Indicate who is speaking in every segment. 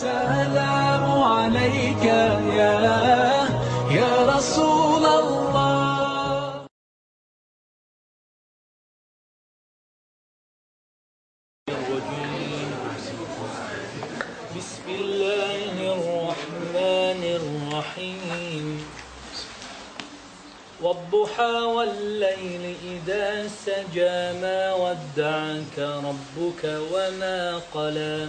Speaker 1: السلام عليك يا يا رسول الله.
Speaker 2: بسم الله الرحمن الرحيم. والضحى والليل إذا سجى ما ودعك ربك وما قلى.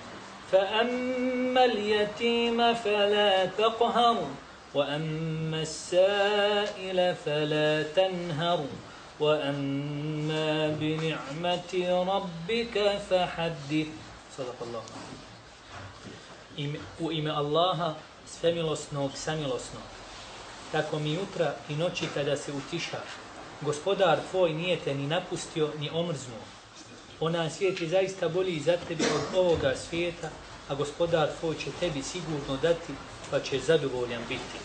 Speaker 2: فأما اليتيم فلا تقهر وأما السائل فلا تنهر وأما بنعمة ربك فحدث صدق الله Ime, u ime Allaha svemilosnog, samilosnog. Tako mi jutra i noći kada se utiša, gospodar tvoj nije te ni napustio, ni omrznuo. Ona svijet je zaista bolji za tebi od ovoga svijeta, a gospodar tvoj će tebi sigurno dati, pa će zadovoljan biti.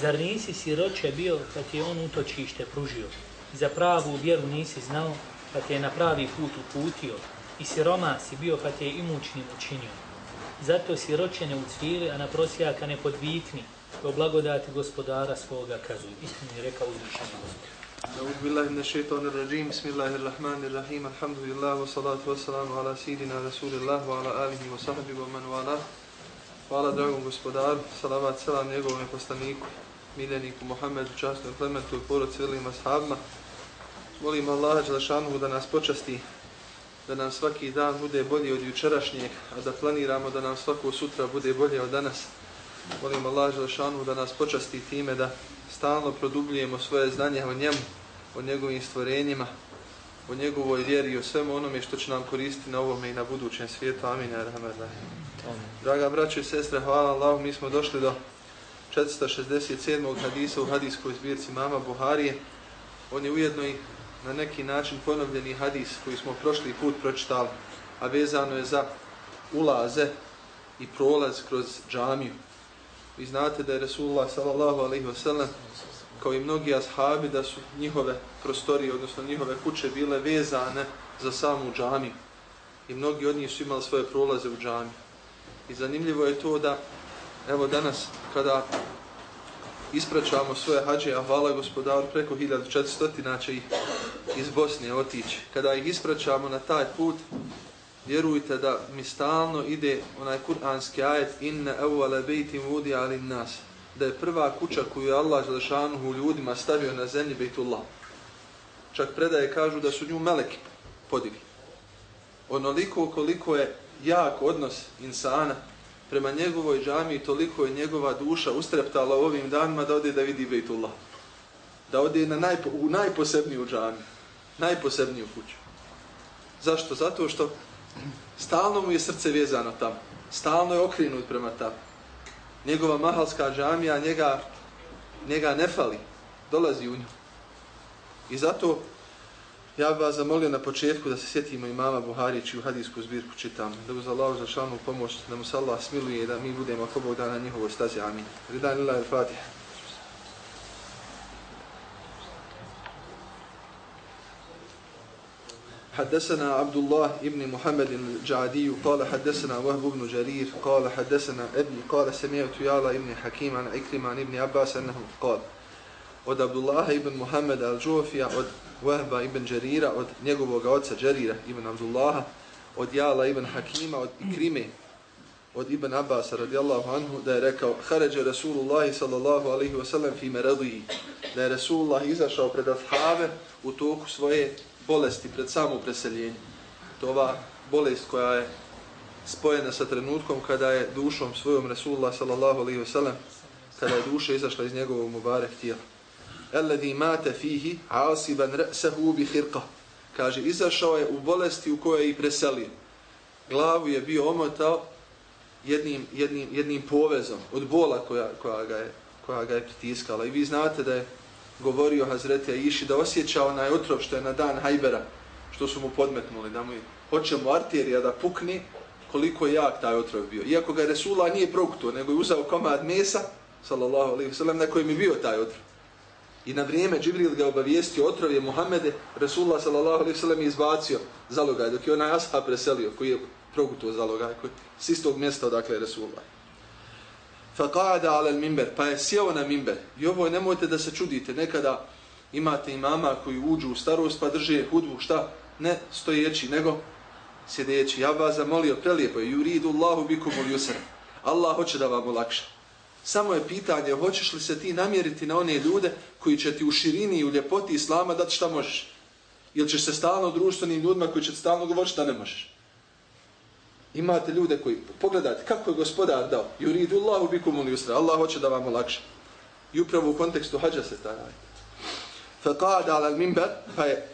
Speaker 2: Zar nisi siroće bio, pa ti je on utočište pružio? Za pravu vjeru nisi znao, pa te je na pravi put uputio. I siroma si bio, pa te je imućnim učinio. Zato siroće ne ucvili, a na prosjaka ne podvitni, o blagodati gospodara svoga kazuju. Istini je rekao uzvišenje gospodara.
Speaker 3: أعوذ بالله من الشيطان الرجيم بسم الله الرحمن الرحيم الحمد لله والصلاة والسلام على سيدنا رسول الله وعلى آله وصحبه ومن والاه Hvala dragom gospodaru, salavat selam njegovom poslaniku, miljeniku Muhammedu, častnom Klementu i porodci velim ashabima. Molim Allaha Đelešanu da nas počasti, da nam svaki dan bude bolji od jučerašnjeg, a da planiramo da nam svako sutra bude bolje od danas. Molim Allaha Đelešanu da nas počasti time da stalno produbljujemo svoje znanje o njemu, o njegovim stvorenjima, o njegovoj vjeri i o svemu onome što će nam koristiti na ovome i na budućem svijetu. Amin. Draga braćo i sestre, hvala Allah, mi smo došli do 467. hadisa u hadiskoj zbirci mama Buharije. On je ujedno i na neki način ponovljeni hadis koji smo prošli put pročitali, a vezano je za ulaze i prolaz kroz džamiju. Vi znate da je Resulullah sallallahu alaihi wasallam kao i mnogi ashabi da su njihove prostorije, odnosno njihove kuće bile vezane za samu džamiju. I mnogi od njih su imali svoje prolaze u džamiju. I zanimljivo je to da, evo danas, kada ispraćamo svoje hađe, a hvala gospodaru, preko 1400 će ih iz Bosne otići. Kada ih ispraćamo na taj put, vjerujte da mi stalno ide onaj kuranski ajet inna awwala baytin wudi'a lin-nas da je prva kuća koju je Allah Želešanuhu ljudima stavio na zemlji Bejtullah. Čak predaje kažu da su nju meleki podigli. Onoliko koliko je jak odnos insana prema njegovoj džami, toliko je njegova duša ustreptala ovim danima da ode da vidi Bejtullah. Da ode na najpo, u najposebniju džami, najposebniju kuću. Zašto? Zato što Stalno mu je srce vezano tamo. Stalno je okrenut prema tamo. Njegova mahalska džamija njega, njega ne fali. Dolazi u nju. I zato ja bih vas zamolio na početku da se sjetimo imama Buharići u hadijsku zbirku čitam. Da uz Allah za šalnu pomoć, da mu se Allah smiluje i da mi budemo ako Bog dana njihovoj stazi. Amin. Ridan ila il-Fatiha. حدثنا عبد الله ابن محمد الجعدي قال حدثنا وهب بن جرير قال حدثنا ابن قال سمعت يالا ابن حكيم عن عكرم عن ابن عباس أنه قال od Abdullaha ibn Muhammed al-Džufija, od Wahba ibn Jarira, od njegovog oca Jarira ibn Abdullaha, od Jala ibn Hakima, od Ikrime, od Ibn Abbas radijallahu anhu, da je rekao, Haređe Rasulullah sallallahu alaihi wa sallam fi meradihi, da je Rasulullah izašao pred ashave u toku svoje bolesti pred samo preseljenje. To ova bolest koja je spojena sa trenutkom kada je dušom svojom Rasulullah sallallahu alaihi wasallam, kada je duša izašla iz njegovog mubarek tijela. Alladhi mata fihi asiban ra'sahu bi khirqa. Kaže izašao je u bolesti u kojoj je i preselio. Glavu je bio omotao jednim, jednim, jednim povezom od bola koja, koja, ga je, koja ga je pritiskala. I vi znate da je govorio Hazreti Aiši da osjeća onaj otrov što je na dan Hajbera, što su mu podmetnuli, da mu hoće mu arterija da pukne, koliko je jak taj otrov bio. Iako ga Resula nije proktuo, nego je uzao komad mesa, sallallahu alaihi wasallam, na kojem je bio taj otrov. I na vrijeme Džibril ga obavijestio otrov je Muhammede, Resulullah sallallahu alaihi wasallam je izbacio zalogaj, dok je onaj ashab preselio, koji je proktuo zalogaj, koji s istog mjesta odakle je Resulullah. Faqada ala al-minber, pa je sjeo na minber. I ovo nemojte da se čudite, nekada imate imama koji uđu u starost pa drže hudbu, šta? Ne stojeći, nego sjedeći. Ja vas zamolio, prelijepo je, yuridu Allahu bikum ul Allah hoće da vam olakša. Samo je pitanje, hoćeš li se ti namjeriti na one ljude koji će ti u širini i u ljepoti Islama dati šta možeš? Ili ćeš se stalno društvenim ljudima koji će ti stalno govoriti šta ne možeš? Imate ljude koji, pogledajte, kako je gospodar dao? Yuridu Allahu bikumul yusra. Allah hoće da vam olakša. I upravo u kontekstu hađa se ta radi. Faqada ala al-minbar, pa je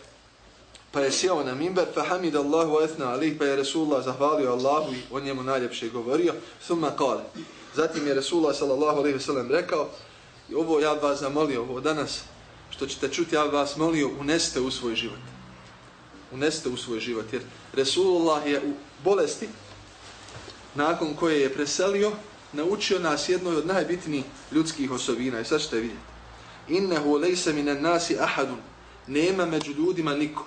Speaker 3: pa je sjeo na minber, fa hamid Allahu wa ethna alih, pa je Resulullah zahvalio Allahu i on njemu najljepše govorio, thumma kale. Zatim je Resulullah sallallahu alaihi wasallam rekao, i ovo ja vas zamolio, ovo danas, što ćete čuti, ja vas molio, uneste u svoj život. Uneste u svoj život, jer Resulullah je u bolesti, nakon koje je preselio, naučio nas jednoj od najbitnijih ljudskih osobina. I sad ćete vidjeti. Innehu lejse minen nasi ahadun. Nema među ljudima niko.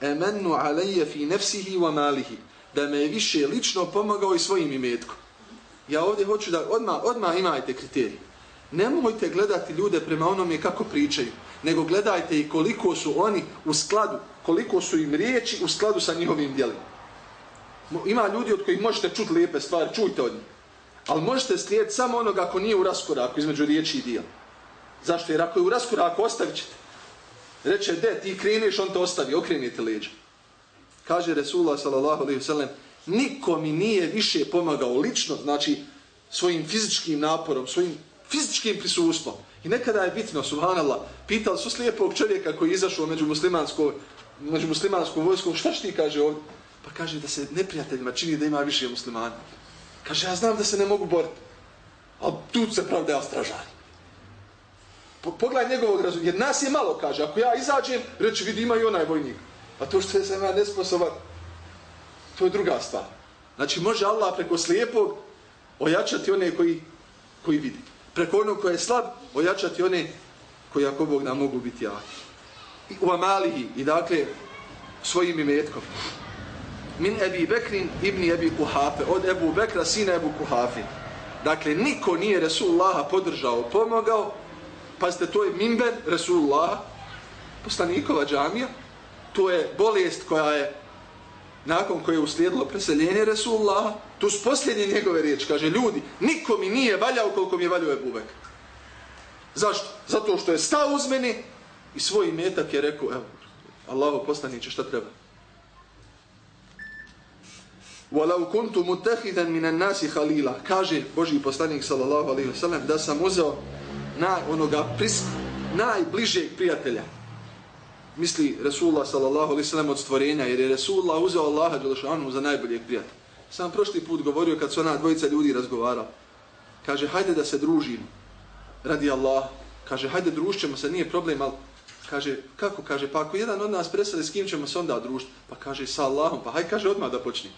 Speaker 3: Emennu alaije fi nefsihi wa malihi. Da me je više lično pomagao i svojim imetkom. Ja ovdje hoću da odmah, odmah imajte kriterije. Nemojte gledati ljude prema onome kako pričaju, nego gledajte i koliko su oni u skladu, koliko su im riječi u skladu sa njihovim djelima. Ima ljudi od kojih možete čuti lijepe stvari, čujte od njih. Ali možete slijediti samo onoga ako nije u raskoraku između riječi i dijela. Zašto? Jer ako je u raskoraku, ostavit ćete. Reče, de, ti kreneš, on te ostavi, okrenite leđa. Kaže Resulullah sallallahu niko mi nije više pomagao lično, znači svojim fizičkim naporom, svojim fizičkim prisustvom. I nekada je bitno, subhanallah, pitali su slijepog čovjeka koji je izašao među muslimanskom, među muslimanskom vojskom, šta što ti kaže ovdje? Pa kaže da se neprijateljima čini da ima više muslimana. Kaže, ja znam da se ne mogu boriti. Ali tu se pravda ja stražani. Po, pogledaj njegovog razuma. Jer nas je malo, kaže. Ako ja izađem, reći, vidi, ima i onaj vojnik. A to što je sam ja nesposoban, to je druga stvar. Znači, može Allah preko slijepog ojačati one koji, koji vidi. Preko onog koji je slab, ojačati one koji, ako Bog nam mogu biti jaki. I u amalihi, i dakle, svojim imetkom min Ebi Bekrin ibn Ebi Kuhafe, od Ebu Bekra, sina Ebu Kuhafe. Dakle, niko nije Resulullaha podržao, pomogao, pa ste to je minber Resulullaha, poslanikova džamija, to je bolest koja je, nakon koje je uslijedilo preseljenje Resulullaha, tu su posljednje njegove riječi, kaže, ljudi, niko mi nije valjao koliko mi je valjao Ebu Bekra. Zašto? Zato što je stao uz mene i svoj metak je rekao, evo, Allahu poslaniće, šta treba? وَلَوْ كُنْتُ مُتَّخِذًا مِنَ النَّاسِ خَلِيلًا Kaže Boži poslanik sallallahu alaihi wasallam da sam uzeo naj, onoga pris, najbližeg prijatelja. Misli Rasulullah sallallahu alaihi wasallam od stvorenja jer je Rasulullah uzeo Allaha Đelešanu za najboljeg prijatelja. Sam prošli put govorio kad su ona dvojica ljudi razgovarali. Kaže, hajde da se družimo radi Allah. Kaže, hajde družćemo se, nije problem, ali kaže, kako? Kaže, pa ako jedan od nas preseli, s kim ćemo se onda družiti? Pa kaže, sa Allahom, pa hajde, kaže, odmah da počni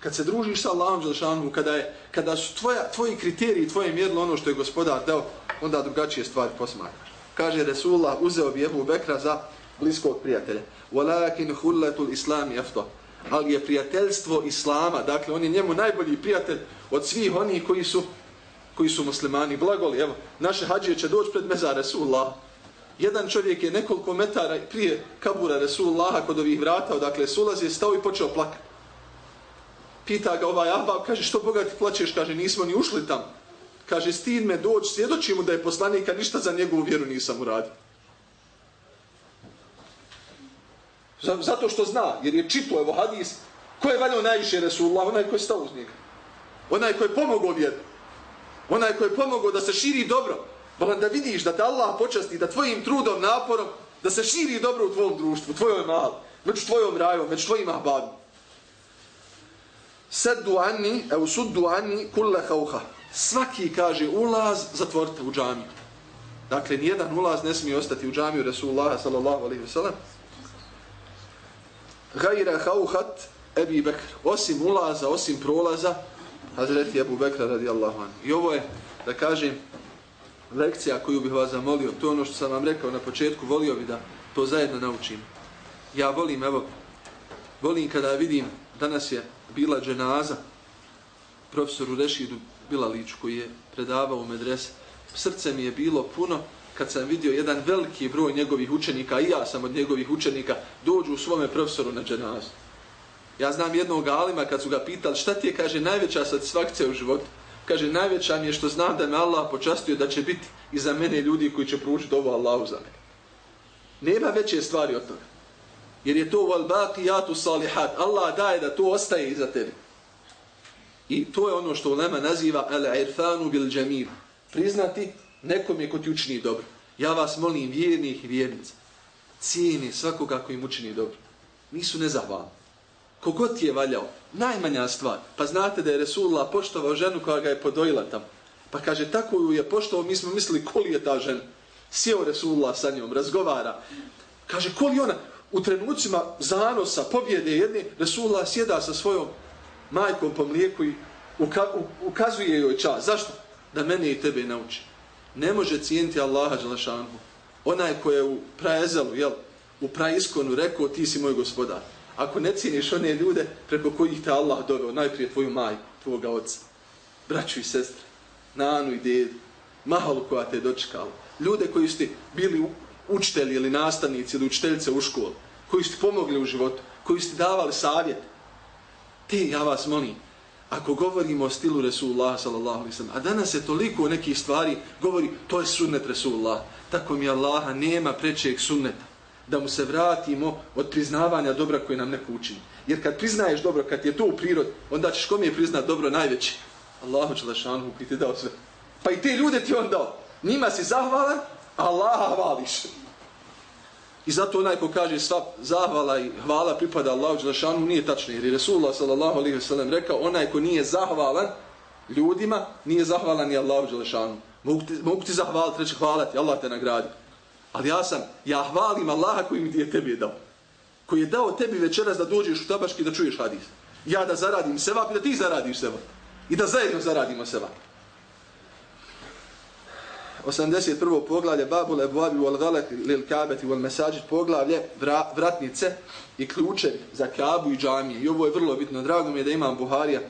Speaker 3: kad se družiš sa Allahom Đelšanu, kada, je, kada su tvoja, tvoji kriteriji, tvoje mjerlo ono što je gospodar dao, onda drugačije stvari posmatraš. Kaže Resulullah, uzeo bi Ebu Bekra za bliskog prijatelja. Walakin hullatul islam jefto. Ali je prijateljstvo Islama, dakle on je njemu najbolji prijatelj od svih onih koji su koji su muslimani. Blagoli, evo, naše hađije će doći pred meza Resulullah. Jedan čovjek je nekoliko metara prije kabura Resulullaha kod ovih vrata, dakle, sulaz je stao i počeo plakati pita ga ovaj Ahbab, kaže, što Boga ti plaćeš, kaže, nismo ni ušli tam. Kaže, stid me doći, svjedoči mu da je poslanika, ništa za njegovu vjeru nisam uradio. Zato što zna, jer je čito, evo hadis, ko je valjao najviše Resulullah, onaj ko je stao uz njega. Onaj ko je pomogao vjeru. Onaj ko je pomogao da se širi dobro. Volam da vidiš da te Allah počasti, da tvojim trudom, naporom, da se širi dobro u tvojom društvu, tvojoj mali, među tvojom rajom, među tvojim ahbabima. Seddu anni, evo suddu anni kulle hauha. Svaki kaže ulaz zatvorite u džamiju. Dakle, nijedan ulaz ne smije ostati u džamiju Resulullah sallallahu alaihi wasallam. Gajra hauhat Ebi Bekr. Osim ulaza, osim prolaza, Hazreti Ebu Bekra radijallahu anhu. I ovo je, da kažem, lekcija koju bih vas zamolio. To je ono što sam vam rekao na početku, volio bi da to zajedno naučim. Ja volim, evo, volim kada vidim, danas je bila dženaza profesoru Rešidu Bilaliću koji je predavao u medrese. Srce mi je bilo puno kad sam vidio jedan veliki broj njegovih učenika, i ja sam od njegovih učenika, dođu u svome profesoru na dženazu. Ja znam jednog alima kad su ga pitali šta ti je, kaže, najveća satisfakcija u životu. Kaže, najveća mi je što znam da me Allah počastio da će biti iza mene ljudi koji će pružiti ovo Allahu za mene. Nema veće stvari od toga. Jer je to wal baqiyatu salihat. Allah daje da to ostaje iza tebe. I to je ono što ulema naziva al-irfanu bil jamil. Priznati nekom je ko ti učini dobro. Ja vas molim vjernih i vjernica. Cijeni svakoga koji im učini dobro. Nisu nezahvalni. Kogod ti je valjao, najmanja stvar. Pa znate da je Resulullah poštovao ženu koja ga je podojila tamo. Pa kaže, tako ju je poštovao, mi smo mislili koli je ta žena. Sjeo Resulullah sa njom, razgovara. Kaže, koli ona, u trenucima zanosa, pobjede jedne, Resulullah sjeda sa svojom majkom po mlijeku i uka, ukazuje joj čas. Zašto? Da mene i tebe nauči. Ne može cijeniti Allaha Đalašanhu. Onaj ko je u praezelu, jel, u praiskonu rekao, ti si moj gospodar ako ne cijeniš one ljude preko kojih te Allah doveo, najprije tvoju majku, tvoga oca, braću i sestre, nanu i dedu, mahalu koja te je dočekala, ljude koji ste bili učitelji ili nastavnici ili učiteljice u školu, koji ste pomogli u životu, koji ste davali savjet, te ja vas molim, ako govorimo o stilu Resulullah sallallahu alaihi sallam, a danas je toliko nekih stvari, govori, to je sunnet Resulullah, tako mi Allaha nema prečeg sunneta da mu se vratimo od priznavanja dobra koje nam neko učini. Jer kad priznaješ dobro, kad je to u prirod, onda ćeš kom je priznat dobro najveći? Allahu će koji ti dao sve. Pa i te ljude ti on dao. Njima si zahvalan, Allaha hvališ. I zato onaj ko kaže sva zahvala i hvala pripada Allahu Đelešanu nije tačno. Jer je Resulullah sallallahu rekao onaj ko nije zahvalan ljudima, nije zahvalan ni Allahu Đelešanu. Mogu ti, mogu ti zahvaliti, reći hvala ti, Allah te nagradi. Ali ja sam, ja hvalim Allaha koji mi je tebi dao. Koji je dao tebi večeras da dođeš u tabaški da čuješ hadis. Ja da zaradim seba i da ti zaradiš seba. I da zajedno zaradimo seba. 81. poglavlje Babu lebuabi wal galak lil kabeti wal mesađit poglavlje vra, vratnice i ključevi za kabu i džamije. I ovo je vrlo bitno. Drago mi je da imam Buharija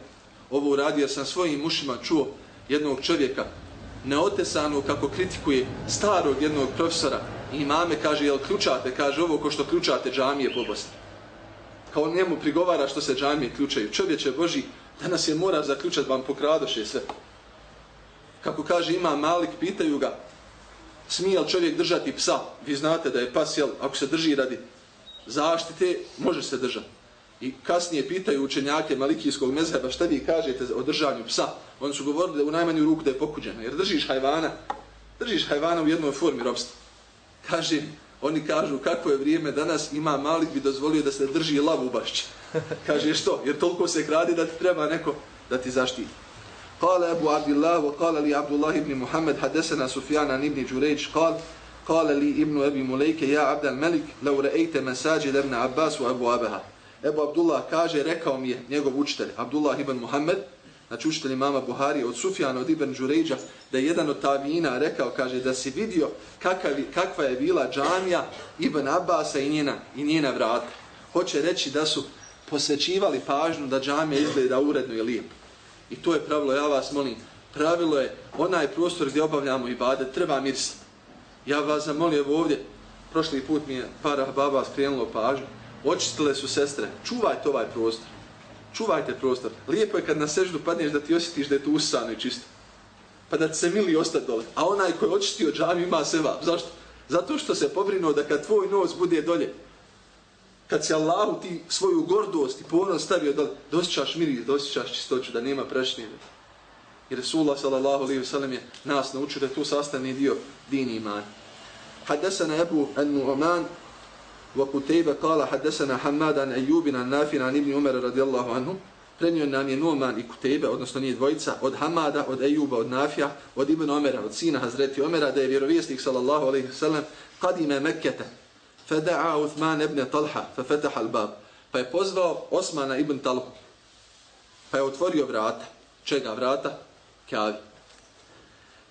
Speaker 3: ovo uradio jer sam svojim ušima čuo jednog čovjeka neotesano kako kritikuje starog jednog profesora i mame kaže, jel ključate? Kaže, ovo ko što ključate džamije po Bosni. Kao njemu prigovara što se džamije ključaju. Čovječe Boži, danas je mora zaključati, vam pokradoše sve. Kako kaže, ima malik, pitaju ga, smije li čovjek držati psa? Vi znate da je pas, jel, ako se drži radi zaštite, može se držati. I kasnije pitaju učenjake malikijskog mezheba šta vi kažete o držanju psa. Oni su govorili da u najmanju ruku da je pokuđena. Jer držiš hajvana, držiš hajvana u jednoj formi robstva. Kaže, oni kažu kako je vrijeme danas ima malik bi dozvolio da se drži lav u bašći. Kaže što? Jer toliko se kradi da ti treba neko da ti zaštiti. قال أبو عبد الله وقال لي عبد الله بن محمد حدثنا سفيان عن ابن جريج قال قال لي ابن أبي مليك يا عبد الملك لو رأيت مساجد ابن عباس وأبو أبها Ebu Abdullah kaže, rekao mi je njegov učitelj, Abdullah ibn Muhammed, znači učitelj imama Buhari, od Sufjana, od Ibn Đurejđa, da je jedan od tavijina rekao, kaže, da si vidio kakav, kakva je bila džamija Ibn Abbasa i njena, i njena vrata. Hoće reći da su posvećivali pažnju da džamija izgleda uredno i lijepo. I to je pravilo, ja vas molim, pravilo je onaj prostor gdje obavljamo ibadet, treba miris. Ja vas zamolio ovdje, prošli put mi je para baba skrenulo pažnju, očistile su sestre, čuvajte ovaj prostor. Čuvajte prostor. Lijepo je kad na seždu padneš da ti osjetiš da je to usano i čisto. Pa da se mili ostati dole. A onaj koji je očistio džami ima seva. Zašto? Zato što se pobrinuo da kad tvoj nos bude dolje, kad si Allahu ti svoju gordost i ponos stavio da osjećaš mir i da osjećaš čistoću, da nema prešnjeve. I Resulullah sallallahu alaihi wa sallam je nas naučio da je tu sastavni dio dini iman. Hadesana Ebu An-Nu'man wa Kutejbe kala hadesana Hamad an Ejubin an Ibni Umar radijallahu anhum. Prenio nam je Nu'man i Kutejbe, odnosno nije dvojica, od Hamada, od Ejuba, od Nafija, od Ibn Umara, od sina Hazreti Umara, da je vjerovijesnik sallallahu alaihi wa sallam kadime Mekkete, fada'a Uthman ibn Talha fefetaha al-bab. fa je pozvao Osmana ibn Talha. Pa je otvorio vrata. Čega vrata? Kavi.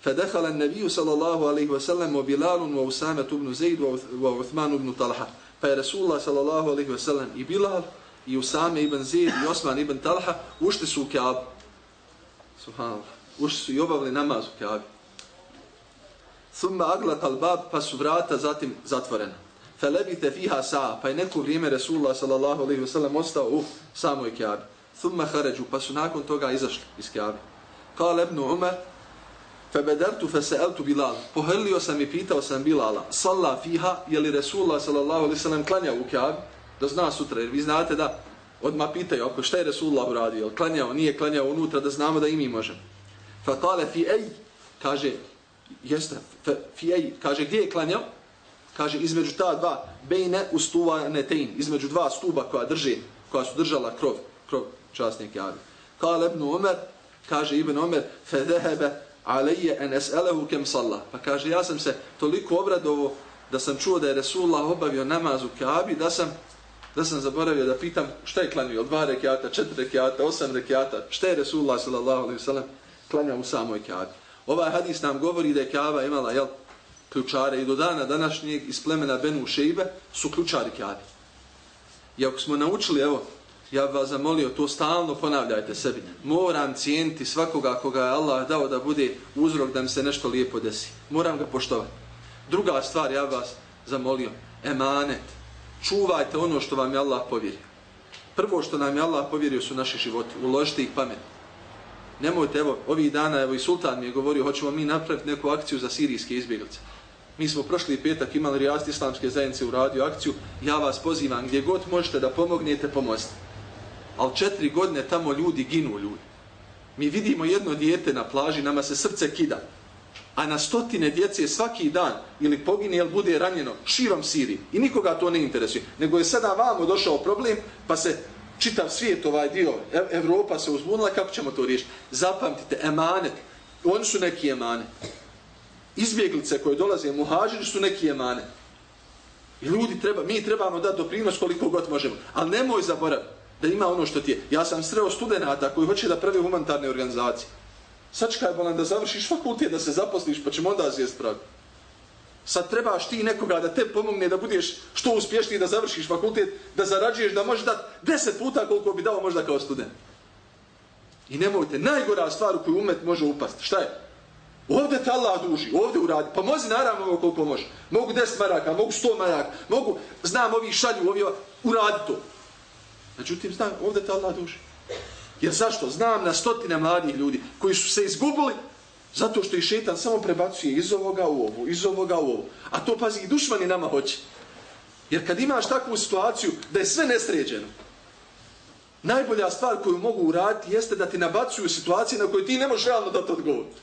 Speaker 3: فدخل النبي صلى الله عليه وسلم وبلال ووسامة بن زيد وعثمان بن طلحة فرسول الله صلى الله عليه وسلم اي بلال اي i بن زيد اي عثمان بن طلحة وشت سو كعب سبحان الله وشت سو يوبغل نماز كعب ثم أغلق الباب pa su vrata zatim zatvorena. Felebite fiha sa pa je neko vrijeme Rasulullah sallallahu alaihi wasallam ostao u samoj Kabi Thumma haređu pa su nakon toga izašli iz Kaabi. Kale ibn Umar Febedertu feseeltu Bilal. Pohrlio sam i pitao sam Bilala. Salla fiha, je li Resulullah sallallahu alaihi sallam klanjao u Kabi Da zna sutra, jer vi znate da odmah pitaju ako šta je Resulullah uradio. Klanjao, nije klanjao unutra, da znamo da i mi možemo. Fa qala fi ej, kaže, jeste, fi ej, kaže, gdje je klanjao? Kaže, između ta dva, bejne ustuva netein, između dva stuba koja drži, koja su držala krov, krov časnik javi. Kale ibn Umar, kaže Ibn Umar, fe dehebe, alije en es'elehu kem salla. Pa kaže, ja sam se toliko obradovo da sam čuo da je Resulullah obavio namaz u Kaabi, da sam, da sam zaboravio da pitam šta je klanio, dva rekiata, četiri rekiata, osam rekiata, šta je Resulullah sallallahu alaihi sallam klanio u samoj Kaabi. Ovaj hadis nam govori da je Kaaba imala jel, ključare i do dana današnjeg iz plemena Benu Šeibe su ključari Kaabi. I ako smo naučili, evo, ja bih vas zamolio, to stalno ponavljajte sebi. Moram cijeniti svakoga koga je Allah dao da bude uzrok da mi se nešto lijepo desi. Moram ga poštovati. Druga stvar, ja bih vas zamolio, emanet. Čuvajte ono što vam je Allah povjerio. Prvo što nam je Allah povjerio su naši životi. Uložite ih pamet. Nemojte, evo, ovih dana, evo i sultan mi je govorio, hoćemo mi napraviti neku akciju za sirijske izbjeglice. Mi smo prošli petak imali rijast islamske zajednice u radio akciju. Ja vas pozivam, gdje god možete da pomognete, pomozite ali četiri godine tamo ljudi ginu ljudi. Mi vidimo jedno dijete na plaži, nama se srce kida. A na stotine djece svaki dan ili pogine ili bude ranjeno širom Siriji. I nikoga to ne interesuje. Nego je sada vamo došao problem pa se čitav svijet ovaj dio e- Evropa se uzbunila kako ćemo to riješiti. Zapamtite, emanet. Oni su neki emanet. Izbjeglice koje dolaze muhađiri su neki emanet. I ljudi treba, mi trebamo dati doprinos koliko god možemo. Ali nemoj zaboraviti da ima ono što ti je. Ja sam sreo studenta koji hoće da pravi humanitarne organizacije. Sačkaj bolan da završiš fakultet, da se zaposliš, pa ćemo onda zvijest pravi. Sad trebaš ti nekoga da te pomogne da budeš što uspješniji da završiš fakultet, da zarađuješ, da možeš dati deset puta koliko bi dao možda kao student. I nemojte, najgora stvar u koju umet može upasti, šta je? Ovdje te Allah duži, ovdje uradi. Pa mozi naravno koliko može. Mogu 10 maraka, mogu 100 maraka, mogu, znam, ovi šalju, ovi, uradi to. Međutim, znam, ovdje te Allah duži. Jer zašto? Znam na stotine mladih ljudi koji su se izgubili zato što i šetan samo prebacuje iz ovoga u ovo, iz ovoga u ovo. A to, pazi, i dušmani nama hoće. Jer kad imaš takvu situaciju da je sve nesređeno, najbolja stvar koju mogu uraditi jeste da ti nabacuju situacije na koje ti ne možeš realno dati odgovoriti.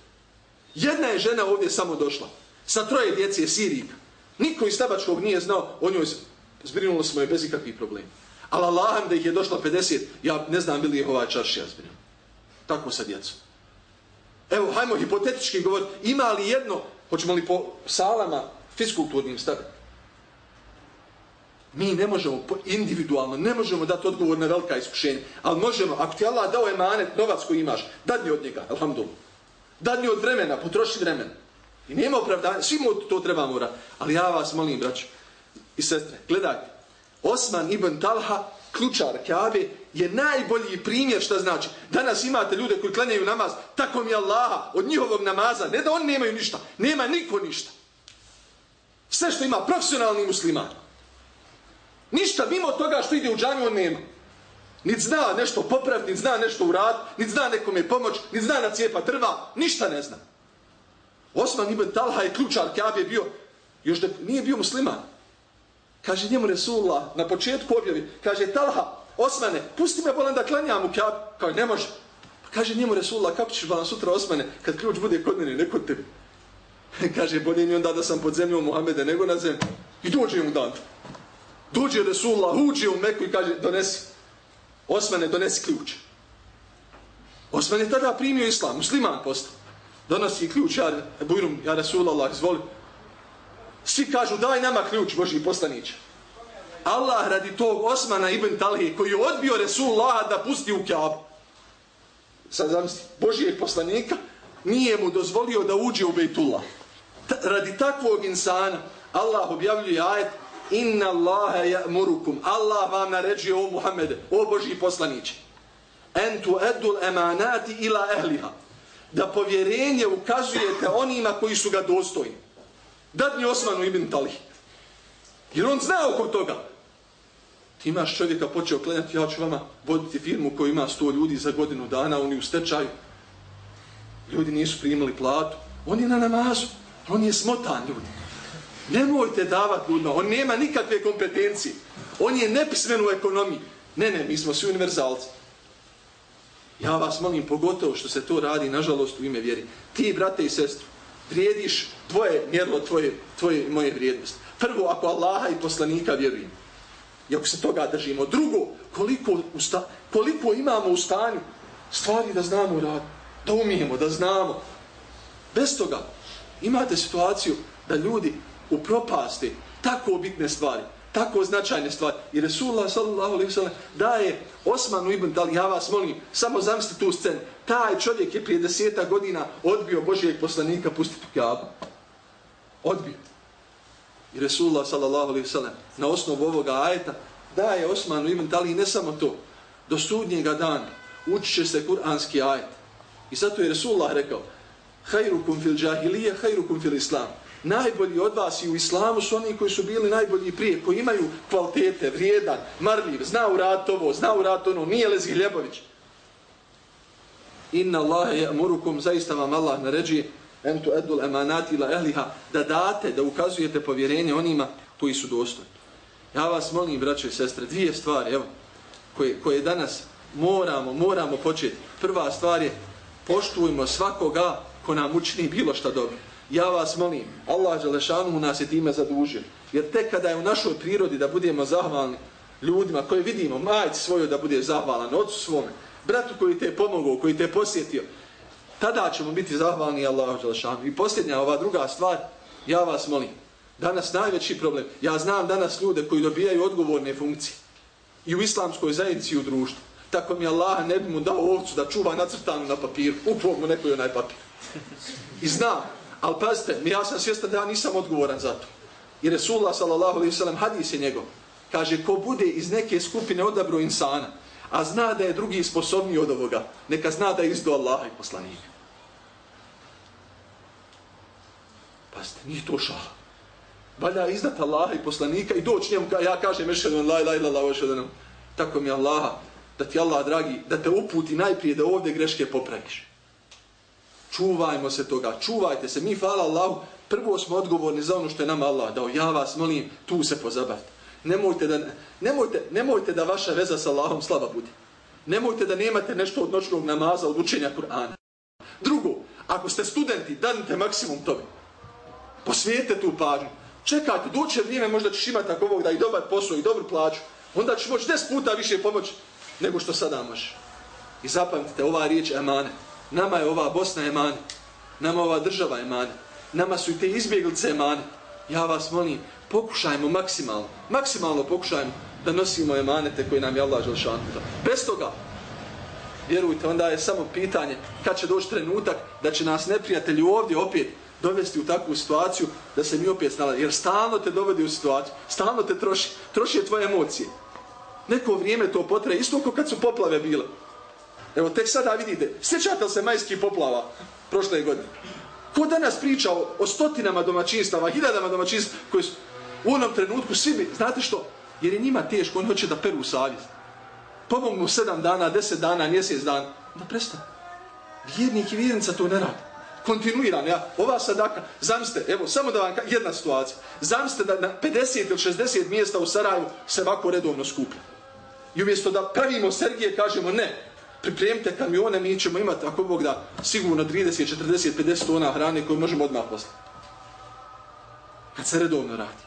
Speaker 3: Jedna je žena ovdje samo došla. Sa troje djece je Sirijka. Niko iz Tabačkog nije znao, o njoj zbrinulo smo je bez ikakvih problema. Ali Allahem da ih je došla 50, ja ne znam bili je ova čaršija zbrinula. Tako sa djecom. Evo, hajmo hipotetički govor, ima li jedno, hoćemo li po salama fiskulturnim staviti? Mi ne možemo individualno, ne možemo dati odgovor na velika iskušenja, ali možemo, ako ti Allah dao emanet, novac koji imaš, dadni od njega, alhamdulillah. Dadni od vremena, potroši vremena. I nema opravdanja, svi mu to trebamo raditi. Ali ja vas molim, braću i sestre, gledajte, Osman ibn Talha, ključar Kaabe, je najbolji primjer šta znači. Danas imate ljude koji klanjaju namaz, tako mi Allaha, od njihovog namaza, ne da oni nemaju ništa, nema niko ništa. Sve što ima profesionalni musliman. Ništa mimo toga što ide u džanju on nema. Niti zna nešto popraviti, niti zna nešto urad, niti zna nekome pomoć, niti zna na cijepa drva, ništa ne zna. Osman ibn Talha je ključar Kabe bio, još da nije bio musliman. Kaže njemu Resulullah na početku objavi, kaže Talha, Osmane, pusti me bolan da klanjam u Kabe. Kao ne može. Pa kaže njemu Resulullah, kako ćeš bolan sutra Osmane, kad ključ bude kod mene, ne kod tebi. kaže, bolje mi onda da sam pod zemljom Muhammede nego na zemlji. I dođe mu dan. Dođe Resulullah, uđe u Meku i kaže, donesi. Osmane, donesi ključ. Osman je tada primio islam, musliman postao. Donosi ključ, ja, bujrum, ja Rasulallah, izvoli. Svi kažu, daj nama ključ, Boži poslanić. Allah radi tog Osmana ibn Talhe, koji je odbio Resulullah da pusti u Kjabu. Sad zamisli, Božijeg poslanika nije mu dozvolio da uđe u Bejtullah. Ta, radi takvog insana, Allah objavljuje ajet, Inna Allahe ya'murukum. Allah vam naređuje o Muhammede, o Božji poslaniće. Entu edul emanati ila ehliha. Da povjerenje ukazujete onima koji su ga dostojni. Dadni Osmanu ibn Talih. Jer on zna oko toga. Ti imaš čovjeka počeo klenjati, ja ću vama voditi firmu koju ima sto ljudi za godinu dana, oni u stečaju. Ljudi nisu primili platu. On je na namazu. On je smotan ljudi. Nemojte davati ljudima. On nema nikakve kompetencije. On je nepismen u ekonomiji. Ne, ne, mi smo svi univerzalci. Ja vas molim, pogotovo što se to radi, nažalost, u ime vjeri. Ti, brate i sestru, vrijediš tvoje mjerlo, tvoje, tvoje moje vrijednosti. Prvo, ako Allaha i poslanika vjerujem. I ako se toga držimo. Drugo, koliko, usta, koliko imamo u stanju stvari da znamo rad, da umijemo, da znamo. Bez toga imate situaciju da ljudi u propasti tako bitne stvari, tako značajne stvari. I Resulullah sallallahu alaihi sallam daje Osmanu ibn Dali, ja vas molim, samo zamislite tu scenu. Taj čovjek je prije deseta godina odbio Božijeg poslanika pustiti u kjabu. Odbio. I Resulullah sallallahu alaihi sallam na osnovu ovoga ajeta daje Osmanu ibn Dali ne samo to. Do sudnjega dana učit će se kuranski ajet. I zato je Resulullah rekao Hayrukum fil džahilije, hayrukum fil islam najbolji od vas i u islamu su oni koji su bili najbolji prije, koji imaju kvalitete, vrijedan, marljiv, zna u rad ovo, zna u rad ono, nije Lezi Hljebović. Inna Allahe je murukum, zaista vam Allah naređuje, entu edul emanati ila ehliha, da date, da ukazujete povjerenje onima koji su dostojni. Ja vas molim, braće i sestre, dvije stvari, evo, koje, koje danas moramo, moramo početi. Prva stvar je, poštujmo svakoga ko nam učini bilo šta dobro ja vas molim, Allah Đelešanu nas je time zadužio. Jer tek kada je u našoj prirodi da budemo zahvalni ljudima koje vidimo, majci svoju da bude zahvalan, ocu svome, bratu koji te je pomogao, koji te je posjetio, tada ćemo biti zahvalni Allah Đelešanu. I posljednja, ova druga stvar, ja vas molim, danas najveći problem, ja znam danas ljude koji dobijaju odgovorne funkcije i u islamskoj zajednici i u društvu. Tako mi Allah ne bi mu dao ovcu da čuva nacrtanu na papiru, upog mu nekoj onaj papir. I znam, Ali pazite, ja sam svjestan da ja nisam odgovoran za to. I Resulullah sallallahu alaihi hadis je njegov. Kaže, ko bude iz neke skupine odabro insana, a zna da je drugi sposobniji od ovoga, neka zna da je izdo Allaha i poslanika. Pazite, nije to šala. Valja izdat Allaha i poslanika i doći njemu, ja kažem, mešedun, la ilaha illallah, tako mi Allaha, da ti Allah, dragi, da te uputi najprije da ovdje greške popraviš. Čuvajmo se toga, čuvajte se. Mi, hvala Allahu, prvo smo odgovorni za ono što je nama Allah dao. Ja vas molim, tu se pozabavite. Nemojte da, nemojte, nemojte da vaša veza sa Allahom slaba bude. Nemojte da nemate nešto od noćnog namaza, od učenja Kur'ana. Drugo, ako ste studenti, danite maksimum tobi. Posvijete tu pažnju. Čekajte, doće vrijeme, možda ćeš imati tako ovog da i dobar posao i dobru plaću. Onda ćeš moći 10 puta više pomoći nego što sada možeš. I zapamtite, ova riječ je emanet. Nama je ova Bosna eman. Nama ova država eman. Nama su i te izbjeglice eman. Ja vas molim, pokušajmo maksimalno, maksimalno pokušajmo da nosimo emanete koje nam je Allah želšan. Bez toga, vjerujte, onda je samo pitanje kad će doći trenutak da će nas neprijatelji ovdje opet dovesti u takvu situaciju da se mi opet snalazi. Jer stalno te dovodi u situaciju, stalno te troši, troši je tvoje emocije. Neko vrijeme to potre, isto kao kad su poplave bile. Evo, tek sada vidite, sjećate li se majskih poplava prošle godine? Ko danas priča o, o stotinama domaćinstava, hiljadama domaćinstava koji su u onom trenutku svi bi, znate što? Jer je njima teško, oni hoće da peru savjest. Pomognu sedam dana, deset dana, mjesec dan, da prestane. Vjernik i vjernica to ne radi. Kontinuirano, ja. Ova sadaka, zamste, evo, samo da vam ka, jedna situacija. zamste da na 50 ili 60 mjesta u Sarajevu se ovako redovno skuplja. I umjesto da pravimo Sergije, kažemo ne, pripremite kamione, mi ćemo imati, ako Bog da, sigurno 30, 40, 50 tona hrane koje možemo odmah poslati. Kad se redovno radi.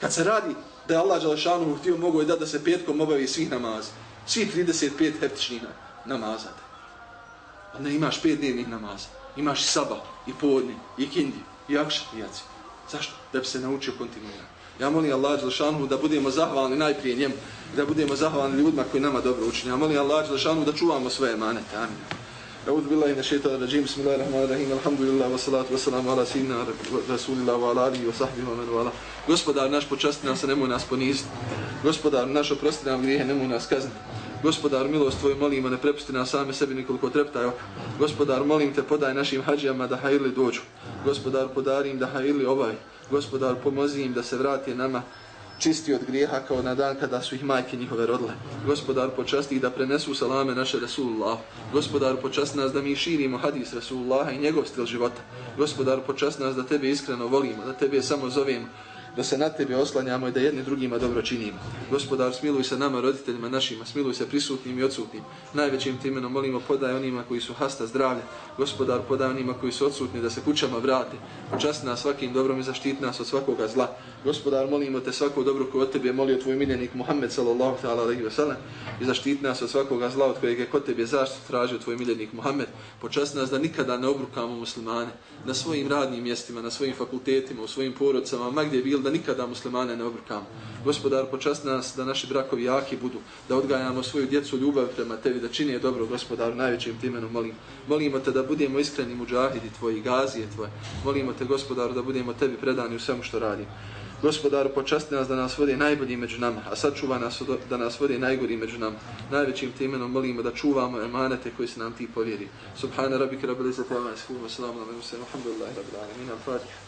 Speaker 3: Kad se radi da je Allah Đalešanu htio mogo je da da se petkom obavi svih namaza. Svi 35 heptičnih namaza. A ne imaš pet dnevnih namaza. Imaš i sabah, i podni, i kindi, i akšat, i jaci. Zašto? Da bi se naučio kontinuirati. Ja molim Allah Đelšanu da budemo zahvalni najprije njemu, da budemo zahvalni ljudima koji nama dobro učinju. Ja molim Allah Đelšanu da čuvamo svoje manete. Amin. أعوذ بالله من الشيطان الرجيم بسم الله الرحمن الرحيم الحمد لله والصلاة والسلام على سيدنا رسول الله وعلى آله وصحبه ومن والاه Gospodar naš počasti nas, nemoj nas poniziti. Gospodar naš oprosti nam grijehe, nemoj nas kazniti. Gospodar, milost Tvoju molimo, ne prepusti nas same sebi nikoliko treptaju. Gospodar, molim Te, podaj našim hađijama da hajili dođu. Gospodar, podari im da hajili ovaj. Gospodar, pomozi im da se vrati nama čisti od grijeha kao na dan kada su ih majke njihove rodile. Gospodar počasti ih da prenesu salame naše Rasulullah. Gospodar počasti nas da mi širimo hadis Rasulullah i njegov stil života. Gospodar počasti nas da tebe iskreno volimo, da tebe samo zovemo da se na tebi oslanjamo i da jedni drugima dobro činimo. Gospodar, smiluj se nama, roditeljima našima, smiluj se prisutnim i odsutnim. Najvećim timenom molimo podaj onima koji su hasta zdravlja. Gospodar, podaj onima koji su odsutni da se kućama vrate. Počasti nas svakim dobrom i zaštiti nas od svakoga zla. Gospodar, molimo te svako dobro koje od tebe molio tvoj miljenik Muhammed sallallahu ta'ala alaihi wa sallam i zaštiti nas od svakoga zla od kojeg je kod tebe zaštitu tražio tvoj miljenik Muhammed. Počasti nas da nikada ne obrukamo muslimane na svojim radnim mjestima, na svojim fakultetima, u svojim porodcama, ma gdje bil, da nikada muslimane ne obrkamo. Gospodar, počast nas da naši brakovi jaki budu, da odgajamo svoju djecu ljubav prema tebi, da čini je dobro, gospodar, najvećim timenom molim. Molimo te da budemo iskreni muđahidi tvoji, gazije tvoje. Molimo te, gospodar, da budemo tebi predani u svemu što radimo. Gospodaru, počasti nas da nas vodi najbolji među nama, a sačuva nas da nas vodi najgori među nama. Najvećim te imenom molimo da čuvamo emanete koji se nam ti povjeri. Subhana rabbika rabbil izzati amma yasifun wa salamun ala mursalin walhamdulillahi rabbil alamin. Al-Fatiha.